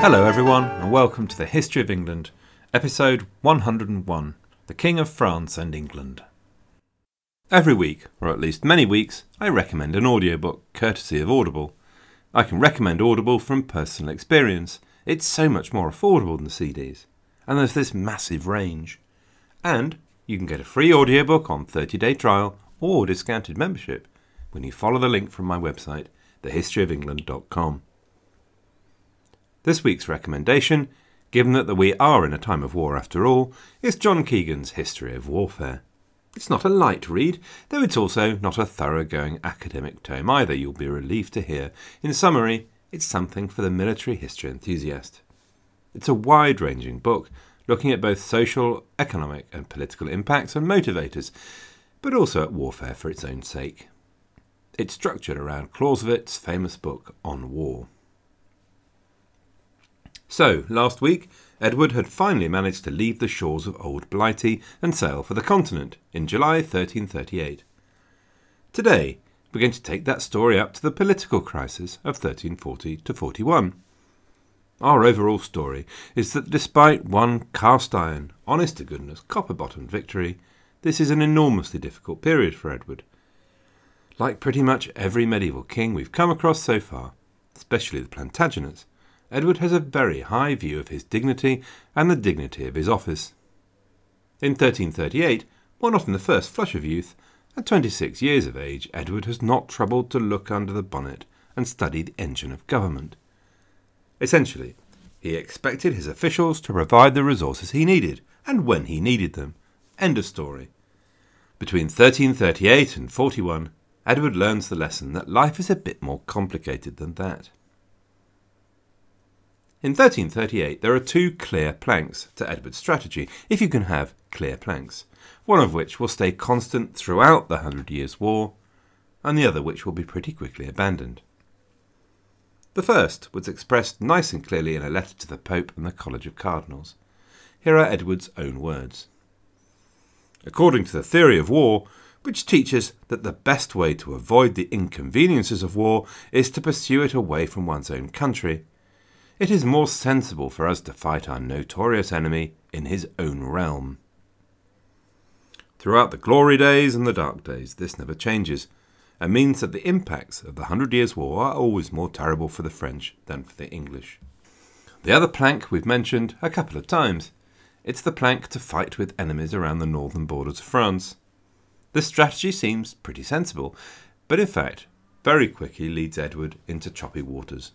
Hello, everyone, and welcome to the History of England, episode 101 The King of France and England. Every week, or at least many weeks, I recommend an audiobook courtesy of Audible. I can recommend Audible from personal experience. It's so much more affordable than the CDs, and there's this massive range. And you can get a free audiobook on 30 day trial or discounted membership when you follow the link from my website, thehistoryofengland.com. This week's recommendation, given that we are in a time of war after all, is John Keegan's History of Warfare. It's not a light read, though it's also not a thoroughgoing academic tome either, you'll be relieved to hear. In summary, it's something for the military history enthusiast. It's a wide ranging book, looking at both social, economic, and political impacts and motivators, but also at warfare for its own sake. It's structured around Clausewitz's famous book on war. So, last week, Edward had finally managed to leave the shores of Old Blighty and sail for the continent in July 1338. Today, we're going to take that story up to the political crisis of 1340 to 41. Our overall story is that despite one cast iron, honest to goodness, copper bottomed victory, this is an enormously difficult period for Edward. Like pretty much every medieval king we've come across so far, especially the Plantagenets, Edward has a very high view of his dignity and the dignity of his office. In 1338, while not in the first flush of youth, at 26 years of age, Edward has not troubled to look under the bonnet and study the engine of government. Essentially, he expected his officials to provide the resources he needed, and when he needed them. End of story. Between 1338 and 41, Edward learns the lesson that life is a bit more complicated than that. In 1338, there are two clear planks to Edward's strategy, if you can have clear planks, one of which will stay constant throughout the Hundred Years' War, and the other which will be pretty quickly abandoned. The first was expressed nice and clearly in a letter to the Pope and the College of Cardinals. Here are Edward's own words. According to the theory of war, which teaches that the best way to avoid the inconveniences of war is to pursue it away from one's own country, it is more sensible for us to fight our notorious enemy in his own realm. Throughout the glory days and the dark days, this never changes, and means that the impacts of the Hundred Years' War are always more terrible for the French than for the English. The other plank we've mentioned a couple of times. It's the plank to fight with enemies around the northern borders of France. This strategy seems pretty sensible, but in fact, very quickly leads Edward into choppy waters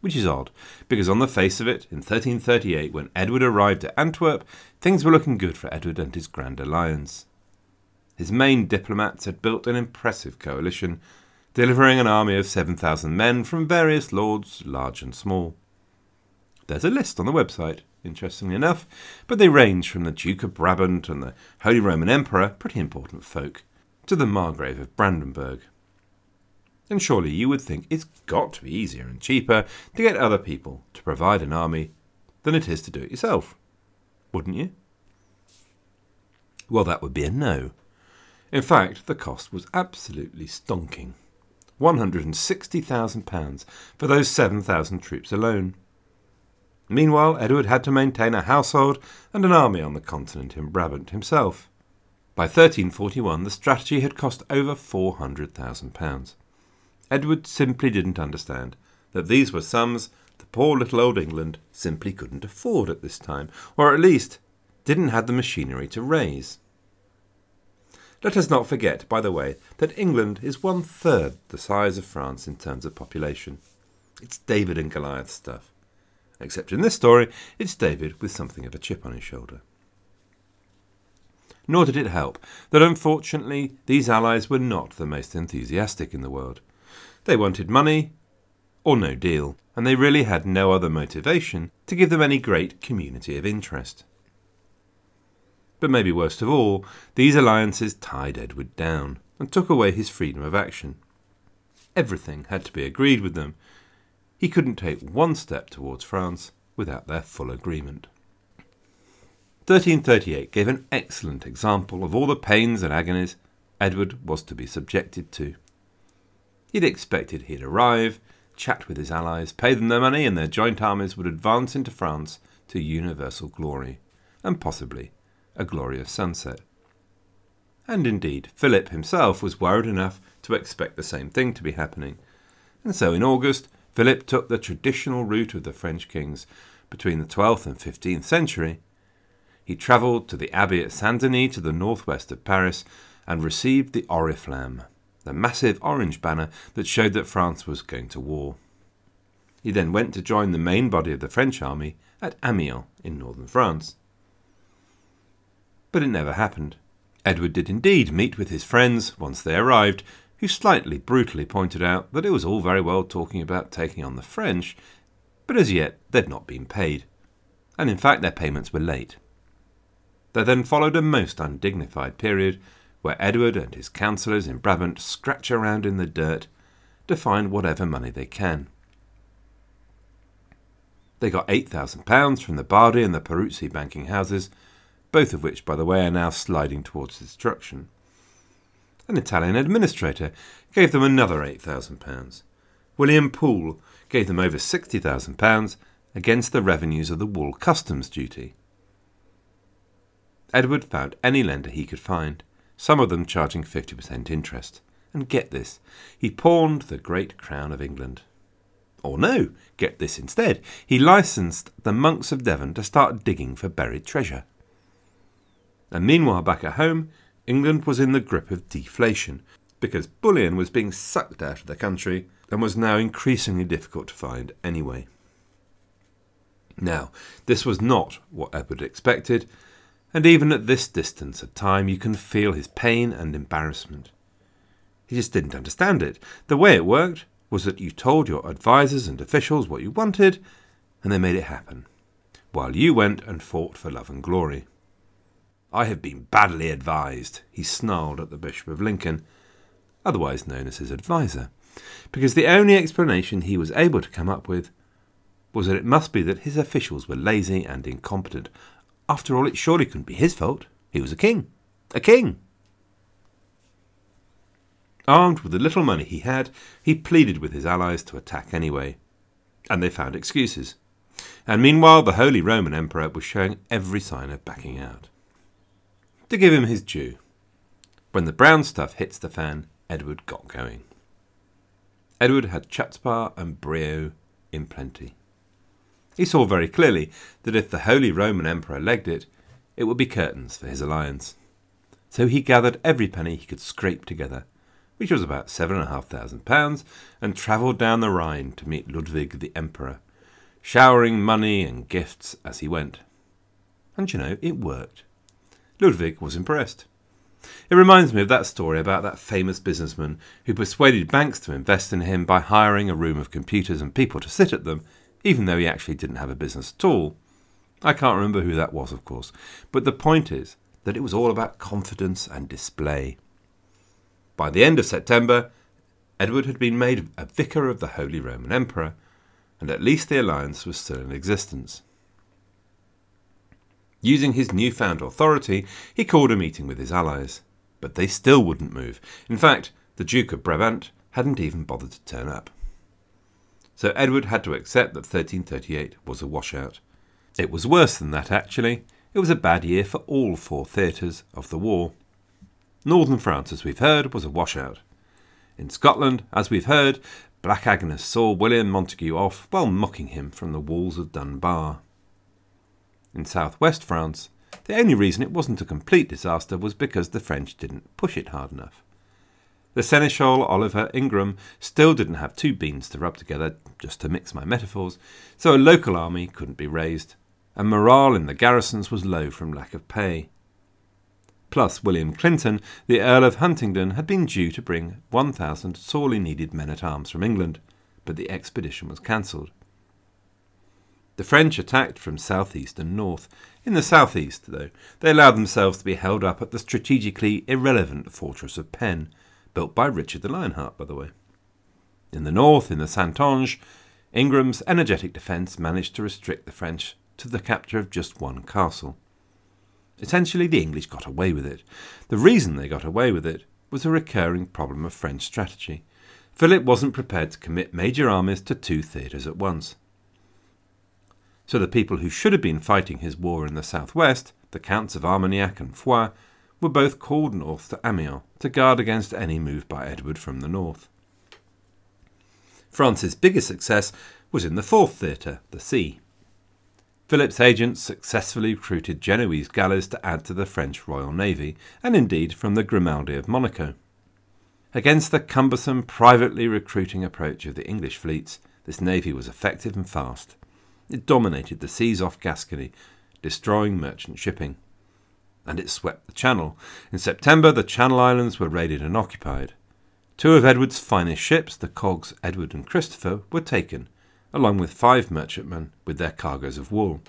which is odd, because on the face of it, in 1338, when Edward arrived at Antwerp, things were looking good for Edward and his Grand Alliance. His main diplomats had built an impressive coalition, delivering an army of 7,000 men from various lords, large and small. There's a list on the website, interestingly enough, but they range from the Duke of Brabant and the Holy Roman Emperor, pretty important folk, to the Margrave of Brandenburg then surely you would think it's got to be easier and cheaper to get other people to provide an army than it is to do it yourself. Wouldn't you? Well, that would be a no. In fact, the cost was absolutely stonking £160,000 for those 7,000 troops alone. Meanwhile, Edward had to maintain a household and an army on the continent in Brabant himself. By 1341, the strategy had cost over £400,000. Edward simply didn't understand that these were sums the poor little old England simply couldn't afford at this time, or at least didn't have the machinery to raise. Let us not forget, by the way, that England is one third the size of France in terms of population. It's David and Goliath stuff. Except in this story, it's David with something of a chip on his shoulder. Nor did it help that unfortunately these allies were not the most enthusiastic in the world. They wanted money or no deal, and they really had no other motivation to give them any great community of interest. But maybe worst of all, these alliances tied Edward down and took away his freedom of action. Everything had to be agreed with them. He couldn't take one step towards France without their full agreement. 1338 gave an excellent example of all the pains and agonies Edward was to be subjected to. He'd expected he'd arrive, chat with his allies, pay them their money, and their joint armies would advance into France to universal glory, and possibly a glorious sunset. And indeed, Philip himself was worried enough to expect the same thing to be happening. And so in August, Philip took the traditional route of the French kings between the 12th and 15th century. He travelled to the abbey at Saint Denis to the northwest of Paris and received the Oriflamme, the massive orange banner that showed that France was going to war. He then went to join the main body of the French army at Amiens in northern France. But it never happened. Edward did indeed meet with his friends once they arrived, who slightly brutally pointed out that it was all very well talking about taking on the French, but as yet they'd not been paid, and in fact their payments were late. There then followed a most undignified period where Edward and his councillors in Brabant scratch around in the dirt to find whatever money they can. They got £8,000 from the Bardi and the Peruzzi banking houses, both of which, by the way, are now sliding towards destruction. An Italian administrator gave them another £8,000. William Poole gave them over £60,000 against the revenues of the wool customs duty. Edward found any lender he could find some of them charging 50% interest. And get this, he pawned the great crown of England. Or no, get this instead, he licensed the monks of Devon to start digging for buried treasure. And meanwhile, back at home, England was in the grip of deflation, because bullion was being sucked out of the country and was now increasingly difficult to find anyway. Now, this was not what Edward expected, and even at this distance of time you can feel his pain and embarrassment. He just didn't understand it. The way it worked was that you told your advisers and officials what you wanted, and they made it happen, while you went and fought for love and glory. I have been badly advised, he snarled at the Bishop of Lincoln, otherwise known as his adviser, because the only explanation he was able to come up with was that it must be that his officials were lazy and incompetent, after all, it surely couldn't be his fault. He was a king. A king! Armed with the little money he had, he pleaded with his allies to attack anyway. And they found excuses. And meanwhile, the Holy Roman Emperor was showing every sign of backing out. To give him his due, when the brown stuff hits the fan, Edward got going. Edward had chutzpah and brio in plenty. He saw very clearly that if the Holy Roman Emperor legged it, it would be curtains for his alliance. So he gathered every penny he could scrape together, which was about seven and a half thousand pounds, and travelled down the Rhine to meet Ludwig the Emperor, showering money and gifts as he went. And you know, it worked. Ludwig was impressed. It reminds me of that story about that famous businessman who persuaded banks to invest in him by hiring a room of computers and people to sit at them even though he actually didn't have a business at all. I can't remember who that was, of course, but the point is that it was all about confidence and display. By the end of September, Edward had been made a vicar of the Holy Roman Emperor, and at least the alliance was still in existence. Using his newfound authority, he called a meeting with his allies, but they still wouldn't move. In fact, the Duke of Brabant hadn't even bothered to turn up so Edward had to accept that 1338 was a washout. It was worse than that, actually. It was a bad year for all four theatres of the war. Northern France, as we've heard, was a washout. In Scotland, as we've heard, Black Agnes saw William Montague off while mocking him from the walls of Dunbar. In southwest France, the only reason it wasn't a complete disaster was because the French didn't push it hard enough. The Seneschal Oliver Ingham still didn't have two beans to rub together, just to mix my metaphors, so a local army couldn't be raised, and morale in the garrisons was low from lack of pay. Plus, William Clinton, the Earl of Huntingdon, had been due to bring 1,000 sorely needed men at arms from England, but the expedition was cancelled. The French attacked from southeast and north. In the southeast, though, they allowed themselves to be held up at the strategically irrelevant fortress of Penn, built by Richard the Lionheart, by the way. In the north, in the Saintonge, Ingham's energetic defence managed to restrict the French to the capture of just one castle. Essentially, the English got away with it. The reason they got away with it was a recurring problem of French strategy. Philip wasn't prepared to commit major armies to two theatres at once. So the people who should have been fighting his war in the southwest, the Counts of Armagnac and Foix, were both called north to Amiens to guard against any move by Edward from the north. France's biggest success was in the fourth theatre, the sea. Philip's agents successfully recruited Genoese galleys to add to the French Royal Navy, and indeed from the Grimaldi of Monaco. Against the cumbersome, privately recruiting approach of the English fleets, this navy was effective and fast. It dominated the seas off Gascony, destroying merchant shipping. And it swept the Channel. In September, the Channel Islands were raided and occupied. Two of Edward's finest ships, the cogs Edward and Christopher, were taken, along with five merchantmen with their cargoes of wool.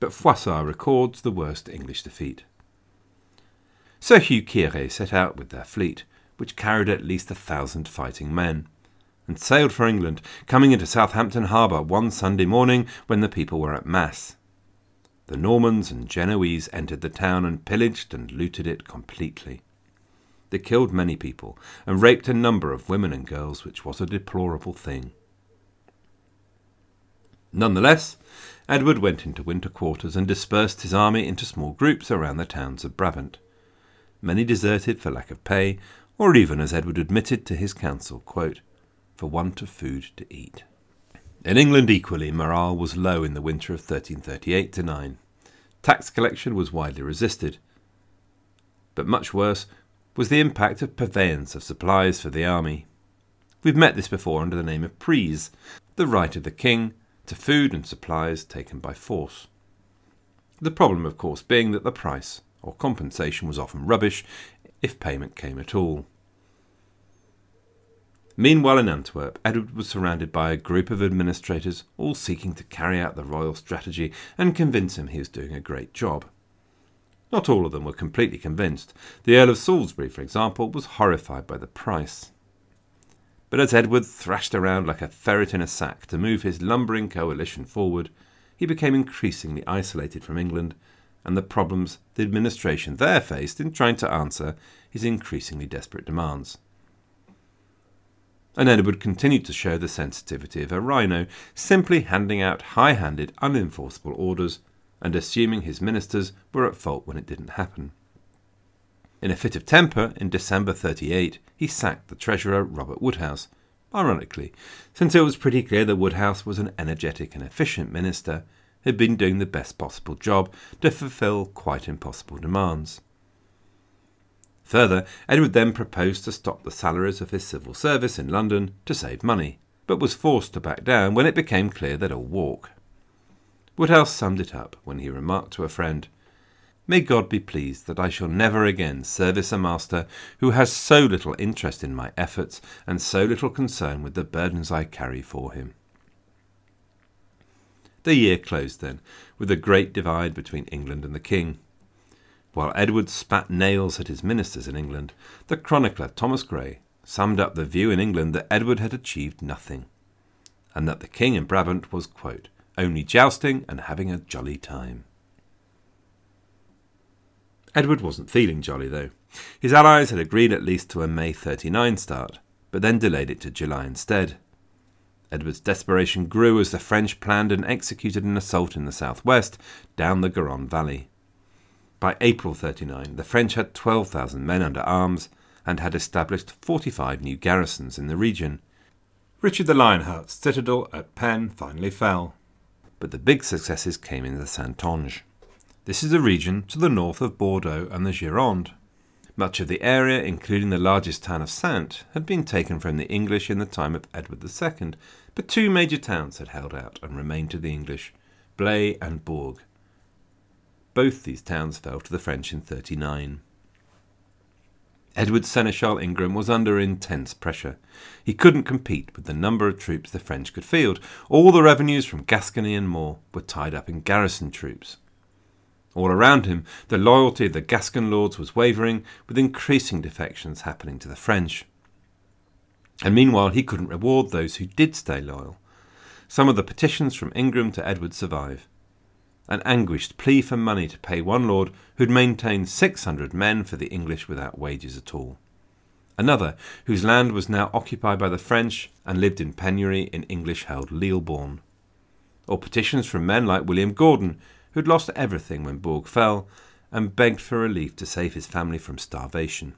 But Froissart records the worst English defeat. Sir Hugh Quiret set out with their fleet, which carried at least a thousand fighting men, and sailed for England, coming into Southampton harbour one Sunday morning when the people were at Mass. The Normans and Genoese entered the town and pillaged and looted it completely. They killed many people and raped a number of women and girls, which was a deplorable thing. Nonetheless, Edward went into winter quarters and dispersed his army into small groups around the towns of Brabant. Many deserted for lack of pay, or even, as Edward admitted to his council, quote, for want of food to eat. In England, equally, morale was low in the winter of 1338 9. Tax collection was widely resisted. But much worse was the impact of purveyance of supplies for the army. We've met this before under the name of prise, the right of the king to food and supplies taken by force. The problem, of course, being that the price or compensation was often rubbish if payment came at all. Meanwhile, in Antwerp, Edward was surrounded by a group of administrators, all seeking to carry out the royal strategy and convince him he was doing a great job. Not all of them were completely convinced. The Earl of Salisbury, for example, was horrified by the price. But as Edward thrashed around like a ferret in a sack to move his lumbering coalition forward, he became increasingly isolated from England and the problems the administration there faced in trying to answer his increasingly desperate demands. And Edward continued to show the sensitivity of a rhino, simply handing out high handed, unenforceable orders and assuming his ministers were at fault when it didn't happen. In a fit of temper, in December 38, he sacked the treasurer Robert Woodhouse. Ironically, since it was pretty clear that Woodhouse was an energetic and efficient minister who'd been doing the best possible job to fulfil quite impossible demands. Further, Edward then proposed to stop the salaries of his civil service in London to save money, but was forced to back down when it became clear that it'll walk. Woodhouse summed it up when he remarked to a friend, May God be pleased that I shall never again service a master who has so little interest in my efforts and so little concern with the burdens I carry for him. The year closed then, with a great divide between England and the King. While Edward spat nails at his ministers in England, the chronicler Thomas Gray summed up the view in England that Edward had achieved nothing, and that the King in Brabant was, quote, only jousting and having a jolly time. Edward wasn't feeling jolly, though. His allies had agreed at least to a May 39 start, but then delayed it to July instead. Edward's desperation grew as the French planned and executed an assault in the southwest, down the Garonne Valley. By April 39, the French had 12,000 men under arms and had established 45 new garrisons in the region. Richard the Lionheart's citadel at Penn finally fell. But the big successes came in the Saintonge. This is a region to the north of Bordeaux and the Gironde. Much of the area, including the largest town of Saintes, had been taken from the English in the time of Edward II, but two major towns had held out and remained to the English Blaye and Bourg. Both these towns fell to the French in 39. Edward's Seneschal Ingham was under intense pressure. He couldn't compete with the number of troops the French could field. All the revenues from Gascony and more were tied up in garrison troops. All around him, the loyalty of the Gascon lords was wavering, with increasing defections happening to the French. And meanwhile, he couldn't reward those who did stay loyal. Some of the petitions from Ingham to Edward survive. An anguished plea for money to pay one lord who'd maintained 600 men for the English without wages at all. another whose land was now occupied by the French and lived in penury in English held Libourne. Or petitions from men like William Gordon, who had lost everything when Bourg fell and begged for relief to save his family from starvation.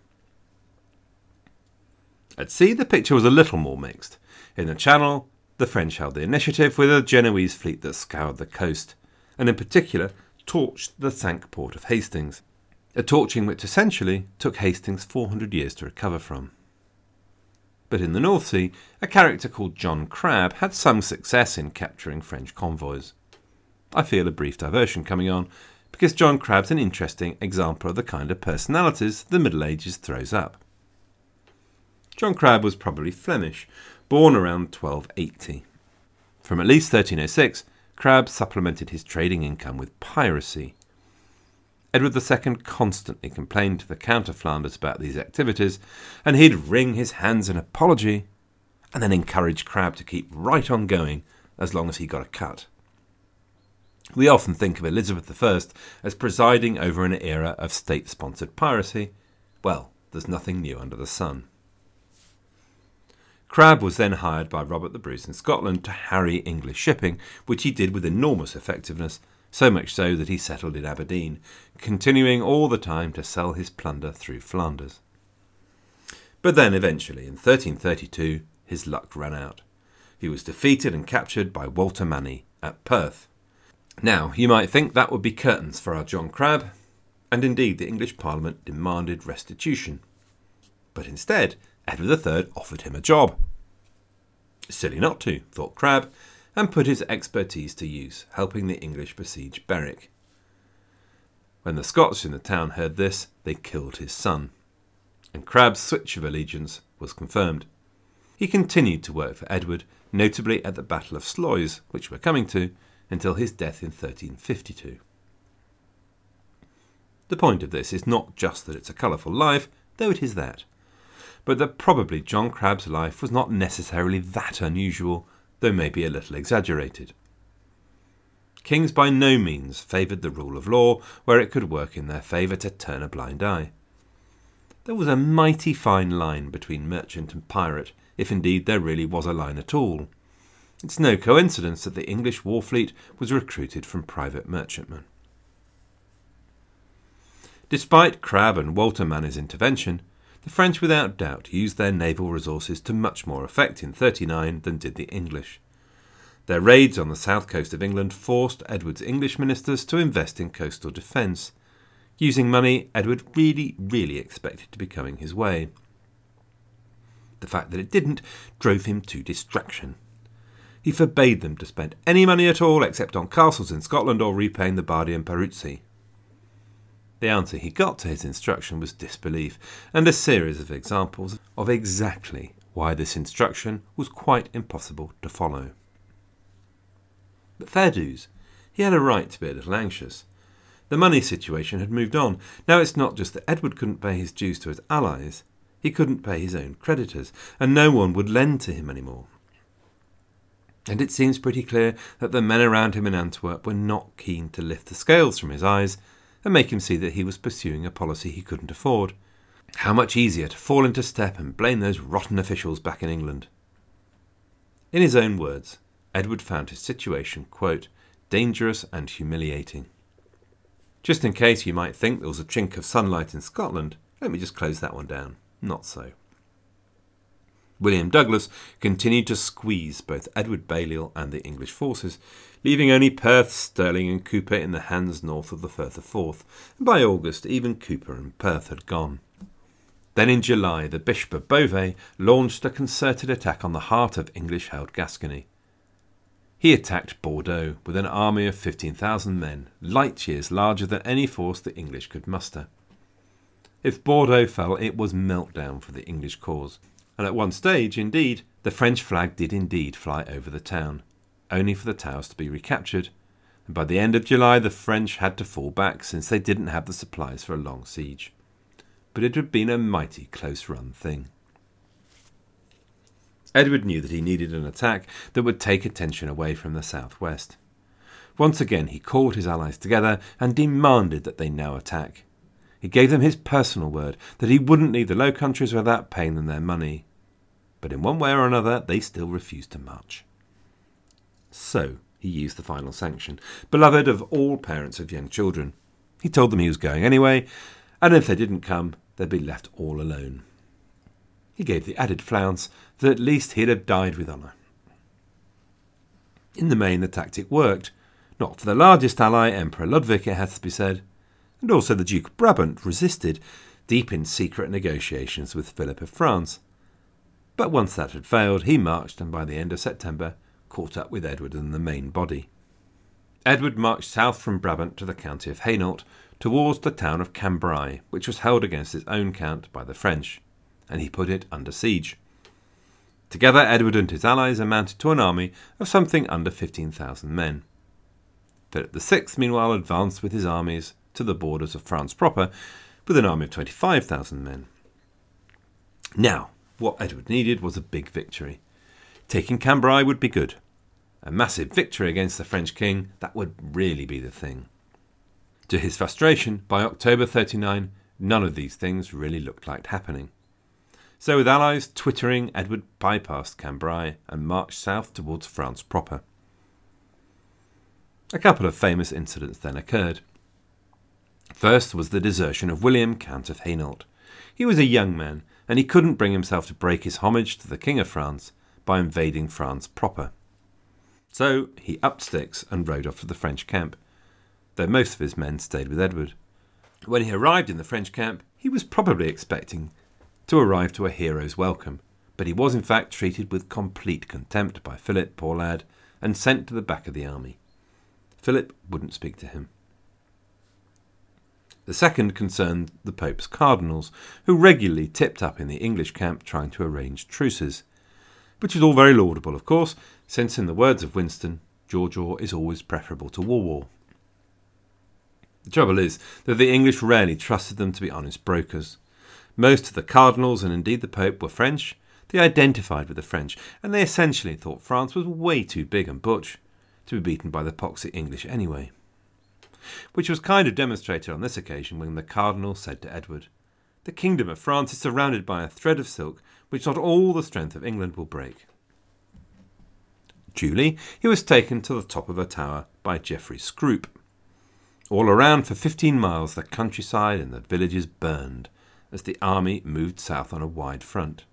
At sea, the picture was a little more mixed. In the Channel, the French held the initiative with a Genoese fleet that scoured the coast, and in particular torched the Cinque Port of Hastings, a torching which essentially took Hastings 400 years to recover from. But in the North Sea, a character called John Crabbe had some success in capturing French convoys. I feel a brief diversion coming on, because John Crabbe's an interesting example of the kind of personalities the Middle Ages throws up. John Crabbe was probably Flemish, born around 1280. From at least 1306, Crabbe supplemented his trading income with piracy. Edward II constantly complained to the Count of Flanders about these activities, and he'd wring his hands in apology and then encourage Crabbe to keep right on going as long as he got a cut. We often think of Elizabeth I as presiding over an era of state sponsored piracy. Well, there's nothing new under the sun. Crabbe was then hired by Robert the Bruce in Scotland to harry English shipping, which he did with enormous effectiveness, so much so that he settled in Aberdeen, continuing all the time to sell his plunder through Flanders. But then, eventually, in 1332, his luck ran out. He was defeated and captured by Walter Manny at Perth. Now, you might think that would be curtains for our John Crabbe, and indeed the English Parliament demanded restitution. But instead, Edward III offered him a job. Silly not to, thought Crabbe, and put his expertise to use, helping the English besiege Berwick. When the Scots in the town heard this, they killed his son, and Crabbe's switch of allegiance was confirmed. He continued to work for Edward, notably at the Battle of Sluys, which we're coming to, until his death in 1352. The point of this is not just that it's a colourful life, though it is that but that probably John Crabbe's life was not necessarily that unusual, though maybe a little exaggerated. Kings by no means favoured the rule of law where it could work in their favour to turn a blind eye. There was a mighty fine line between merchant and pirate, if indeed there really was a line at all. It's no coincidence that the English war fleet was recruited from private merchantmen. Despite Crabbe and Walter Manny's intervention, the French, without doubt, used their naval resources to much more effect in 39 than did the English. Their raids on the south coast of England forced Edward's English ministers to invest in coastal defence, using money Edward really, really expected to be coming his way. The fact that it didn't drove him to distraction. He forbade them to spend any money at all except on castles in Scotland or repaying the Bardi and Peruzzi. The answer he got to his instruction was disbelief, and a series of examples of exactly why this instruction was quite impossible to follow. But fair dues, he had a right to be a little anxious. The money situation had moved on. Now it's not just that Edward couldn't pay his dues to his allies, he couldn't pay his own creditors, and no one would lend to him any more. And it seems pretty clear that the men around him in Antwerp were not keen to lift the scales from his eyes and make him see that he was pursuing a policy he couldn't afford. How much easier to fall into step and blame those rotten officials back in England. In his own words, Edward found his situation, quote, dangerous and humiliating. Just in case you might think there was a chink of sunlight in Scotland, let me just close that one down. Not so. William Douglas continued to squeeze both Edward Balliol and the English forces, leaving only Perth, Stirling, and Cupar in the hands north of the Firth of Forth, and by August even Cupar and Perth had gone. Then in July, the Bishop of Beauvais launched a concerted attack on the heart of English held Gascony. He attacked Bordeaux with an army of 15,000 men, light years larger than any force the English could muster. If Bordeaux fell, it was meltdown for the English cause, and at one stage, indeed, the French flag did indeed fly over the town, only for the towers to be recaptured, and by the end of July the French had to fall back since they didn't have the supplies for a long siege. But it had been a mighty close run thing. Edward knew that he needed an attack that would take attention away from the southwest. Once again he called his allies together and demanded that they now attack. he gave them his personal word that he wouldn't leave the Low Countries without paying them their money. But in one way or another, they still refused to march. So he used the final sanction, beloved of all parents of young children. He told them he was going anyway, and if they didn't come, they'd be left all alone. He gave the added flounce that at least he'd have died with honour. In the main, the tactic worked, not for the largest ally, Emperor Ludwig, it has to be said, and also the Duke of Brabant resisted, deep in secret negotiations with Philip of France. But once that had failed, he marched, and by the end of September, caught up with Edward and the main body. Edward marched south from Brabant to the county of Hainault, towards the town of Cambrai, which was held against his own count by the French, and he put it under siege. Together, Edward and his allies amounted to an army of something under 15,000 men. Philip VI, meanwhile, advanced with his armies to the borders of France proper, with an army of 25,000 men. Now, what Edward needed was a big victory. Taking Cambrai would be good. A massive victory against the French king, that would really be the thing. To his frustration, by October 39, none of these things really looked like happening. So, with allies twittering, Edward bypassed Cambrai and marched south towards France proper. A couple of famous incidents then occurred. First was the desertion of William, Count of Hainault. He was a young man, and he couldn't bring himself to break his homage to the King of France by invading France proper. So he upped sticks and rode off to the French camp, though most of his men stayed with Edward. When he arrived in the French camp, he was probably expecting to arrive to a hero's welcome, but he was in fact treated with complete contempt by Philip, poor lad, and sent to the back of the army. Philip wouldn't speak to him. The second concerned the Pope's cardinals, who regularly tipped up in the English camp trying to arrange truces. Which is all very laudable, of course, since, in the words of Winston, George war is always preferable to war war. The trouble is that the English rarely trusted them to be honest brokers. Most of the cardinals, and indeed the Pope, were French. They identified with the French, and they essentially thought France was way too big and butch to be beaten by the poxy English anyway which was kind of demonstrated on this occasion when the Cardinal said to Edward, The kingdom of France is surrounded by a thread of silk which not all the strength of England will break. Duly, he was taken to the top of a tower by Geoffrey Scrope. All around for fifteen miles the countryside and the villages burned as the army moved south on a wide front.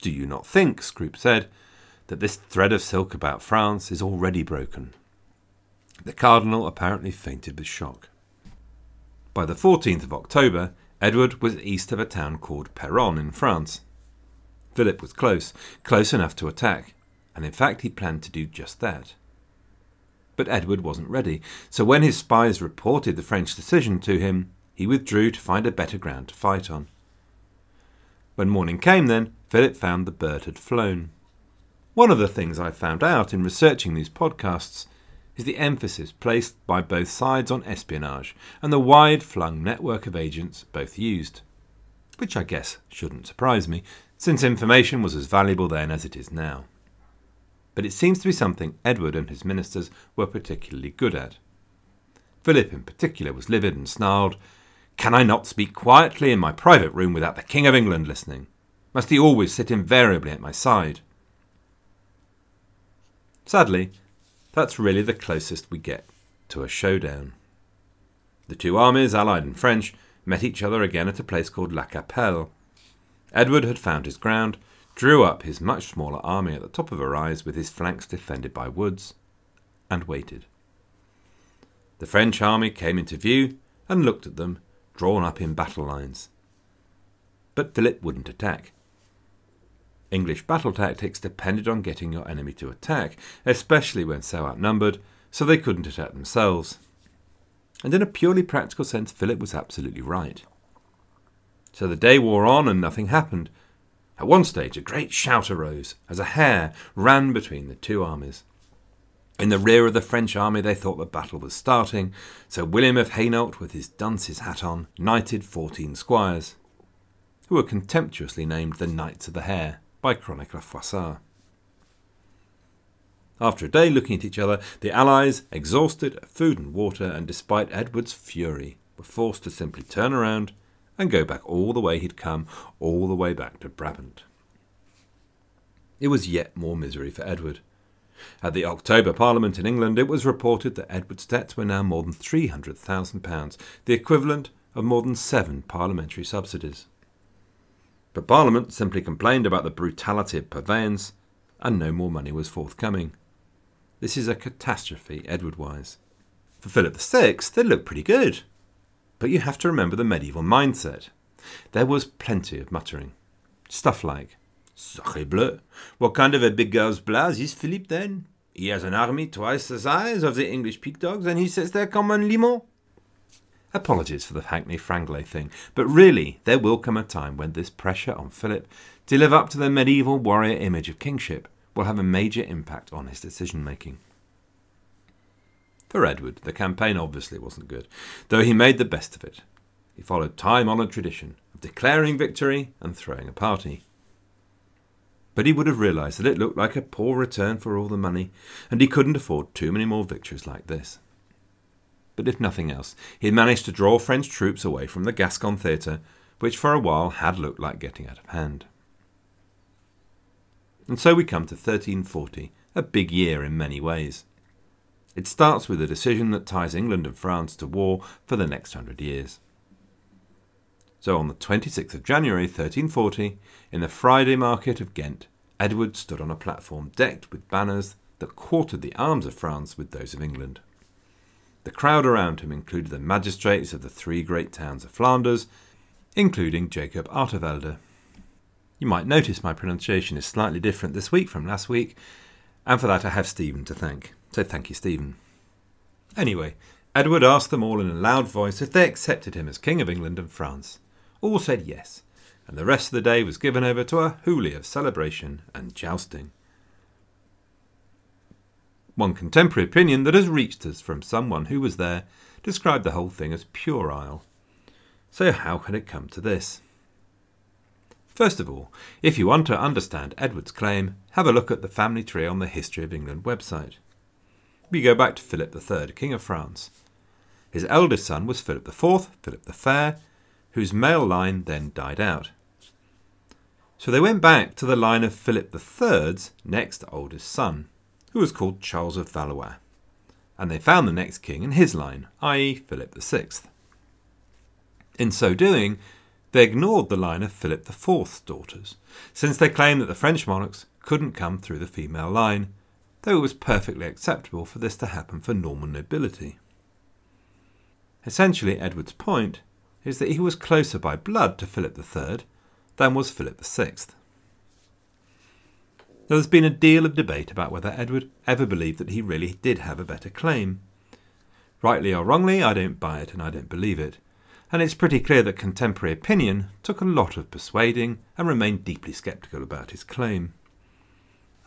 Do you not think, Scrope said, that this thread of silk about France is already broken? The Cardinal apparently fainted with shock. By the 14th of October, Edward was east of a town called Peronne in France. Philip was close, close enough to attack, and in fact he planned to do just that. But Edward wasn't ready, so when his spies reported the French decision to him, he withdrew to find a better ground to fight on. When morning came, then, Philip found the bird had flown. One of the things I found out in researching these podcasts is the emphasis placed by both sides on espionage and the wide flung network of agents both used. Which I guess shouldn't surprise me, since information was as valuable then as it is now. But it seems to be something Edward and his ministers were particularly good at. Philip, in particular, was livid and snarled, Can I not speak quietly in my private room without the King of England listening? Must he always sit invariably at my side? Sadly, that's really the closest we get to a showdown. The two armies, Allied and French, met each other again at a place called La Capelle. Edward had found his ground, drew up his much smaller army at the top of a rise with his flanks defended by woods, and waited. The French army came into view and looked at them, drawn up in battle lines. But Philip wouldn't attack. English battle tactics depended on getting your enemy to attack, especially when so outnumbered, so they couldn't attack themselves. And in a purely practical sense, Philip was absolutely right. So the day wore on and nothing happened. At one stage, a great shout arose as a hare ran between the two armies. In the rear of the French army, they thought the battle was starting, so William of Hainault, with his dunce's hat on, knighted fourteen squires, who were contemptuously named the Knights of the Hare by Chronicler Froissart. After a day looking at each other, the allies, exhausted of food and water, and despite Edward's fury, were forced to simply turn around and go back all the way he'd come, all the way back to Brabant. It was yet more misery for Edward. At the October Parliament in England, it was reported that Edward's debts were now more than £300,000, the equivalent of more than seven parliamentary subsidies. But Parliament simply complained about the brutality of purveyance, and no more money was forthcoming. This is a catastrophe, Edward wise. For Philip VI, they looked pretty good. But you have to remember the medieval mindset. There was plenty of muttering. Stuff like, Sacre bleu, what kind of a big girl's blouse is Philip then? He has an army twice the size of the English pig dogs, and he sits there comme un limon. Apologies for the Hackney Franglais thing, but really there will come a time when this pressure on Philip to live up to the medieval warrior image of kingship will have a major impact on his decision making. For Edward, the campaign obviously wasn't good, though he made the best of it. He followed time honoured tradition of declaring victory and throwing a party. But he would have realised that it looked like a poor return for all the money, and he couldn't afford too many more victories like this. But if nothing else, he managed to draw French troops away from the Gascon theatre, which for a while had looked like getting out of hand. And so we come to 1340, a big year in many ways. It starts with a decision that ties England and France to war for the next hundred years. So on the 26th of January 1340, in the Friday market of Ghent, Edward stood on a platform decked with banners that quartered the arms of France with those of England. The crowd around him included the magistrates of the three great towns of Flanders, including Jacob Artevelde. You might notice my pronunciation is slightly different this week from last week, and for that I have Stephen to thank. So thank you, Stephen. Anyway, Edward asked them all in a loud voice if they accepted him as King of England and France. All said yes, and the rest of the day was given over to a hooly of celebration and jousting. One contemporary opinion that has reached us from someone who was there described the whole thing as puerile. So, how can it come to this? First of all, if you want to understand Edward's claim, have a look at the family tree on the History of England website. We go back to Philip III, King of France. His eldest son was Philip IV, Philip the Fair, whose male line then died out. So they went back to the line of Philip III's next oldest son, who was called Charles of Valois, and they found the next king in his line, i.e., Philip VI. In so doing, they ignored the line of Philip IV's daughters, since they claimed that the French monarchs couldn't come through the female line, though it was perfectly acceptable for this to happen for Norman nobility. Essentially, Edward's point is that he was closer by blood to Philip III than was Philip VI. There has been a deal of debate about whether Edward ever believed that he really did have a better claim. Rightly or wrongly, I don't buy it and I don't believe it, and it's pretty clear that contemporary opinion took a lot of persuading and remained deeply sceptical about his claim.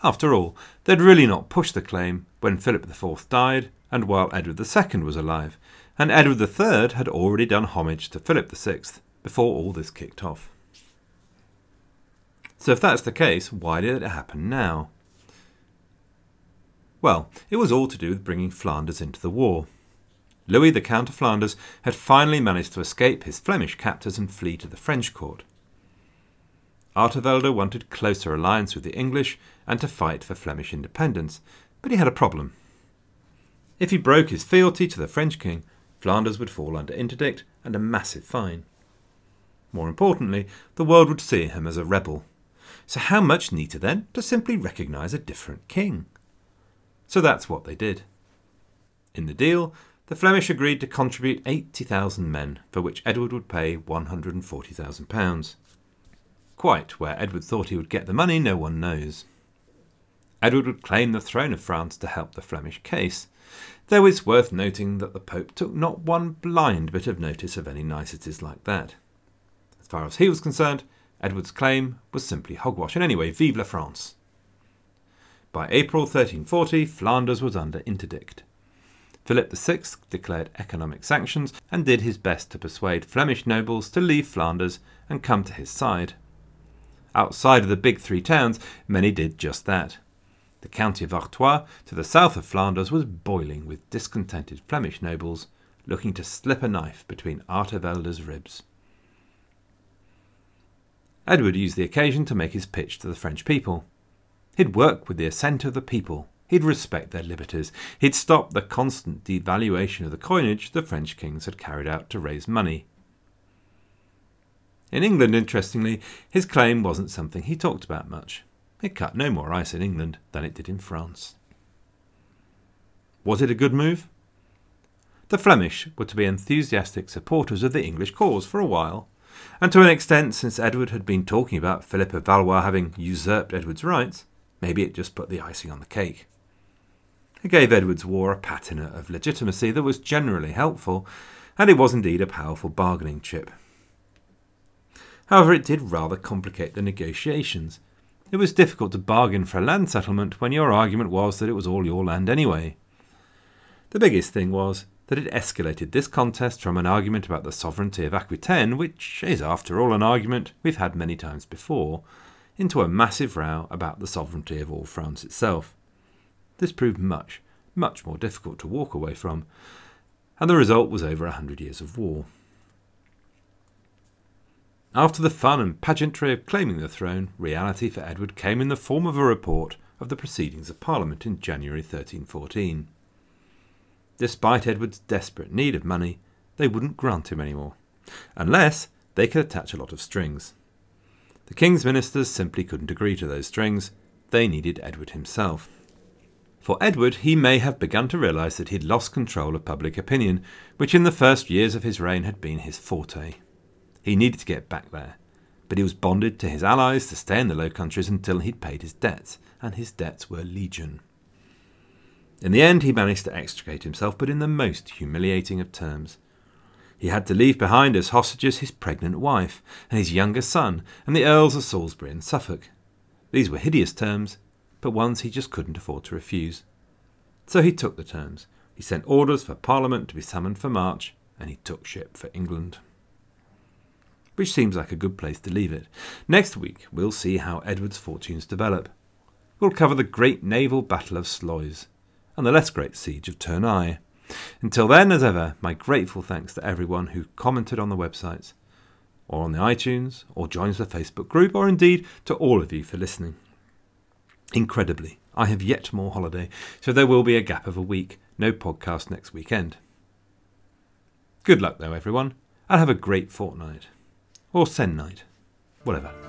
After all, they'd really not pushed the claim when Philip IV died and while Edward II was alive, and Edward III had already done homage to Philip VI before all this kicked off. So, if that's the case, why did it happen now? Well, it was all to do with bringing Flanders into the war. Louis, the Count of Flanders, had finally managed to escape his Flemish captors and flee to the French court. Artevelde wanted closer alliance with the English and to fight for Flemish independence, but he had a problem. If he broke his fealty to the French king, Flanders would fall under interdict and a massive fine. More importantly, the world would see him as a rebel. So, how much neater then to simply recognise a different king? So that's what they did. In the deal, the Flemish agreed to contribute 80,000 men, for which Edward would pay £140,000. Quite where Edward thought he would get the money, no one knows. Edward would claim the throne of France to help the Flemish case, though it's worth noting that the Pope took not one blind bit of notice of any niceties like that. As far as he was concerned, Edward's claim was simply hogwash, and anyway, vive la France. By April 1340, Flanders was under interdict. Philip VI declared economic sanctions and did his best to persuade Flemish nobles to leave Flanders and come to his side. Outside of the big three towns, many did just that. The county of Artois, to the south of Flanders, was boiling with discontented Flemish nobles looking to slip a knife between Artevelde's ribs. Edward used the occasion to make his pitch to the French people. He'd work with the assent of the people. He'd respect their liberties. He'd stop the constant devaluation of the coinage the French kings had carried out to raise money. In England, interestingly, his claim wasn't something he talked about much. It cut no more ice in England than it did in France. Was it a good move? The Flemish were to be enthusiastic supporters of the English cause for a while, and to an extent, since Edward had been talking about Philip of Valois having usurped Edward's rights, maybe it just put the icing on the cake. It gave Edward's war a patina of legitimacy that was generally helpful, and it was indeed a powerful bargaining chip. However, it did rather complicate the negotiations. It was difficult to bargain for a land settlement when your argument was that it was all your land anyway. The biggest thing was that it escalated this contest from an argument about the sovereignty of Aquitaine, which is, after all, an argument we've had many times before, into a massive row about the sovereignty of all France itself. This proved much, much more difficult to walk away from, and the result was over a hundred years of war. After the fun and pageantry of claiming the throne, reality for Edward came in the form of a report of the proceedings of Parliament in January 1314. Despite Edward's desperate need of money, they wouldn't grant him any more, unless they could attach a lot of strings. The king's ministers simply couldn't agree to those strings. They needed Edward himself. For Edward, he may have begun to realise that he'd lost control of public opinion, which in the first years of his reign had been his forte. He needed to get back there, but he was bonded to his allies to stay in the Low Countries until he'd paid his debts, and his debts were legion. In the end, he managed to extricate himself, but in the most humiliating of terms. He had to leave behind as hostages his pregnant wife and his younger son and the Earls of Salisbury and Suffolk. These were hideous terms, but ones he just couldn't afford to refuse. So he took the terms. He sent orders for Parliament to be summoned for March, and he took ship for England. Which seems like a good place to leave it. Next week, we'll see how Edward's fortunes develop. We'll cover the great naval battle of Sluys and the less great siege of Tournai. Until then, as ever, my grateful thanks to everyone who commented on the websites, or on the iTunes, or joins the Facebook group, or indeed to all of you for listening. Incredibly, I have yet more holiday, so there will be a gap of a week, no podcast next weekend. Good luck, though, everyone, and have a great fortnight. Or sen night, whatever.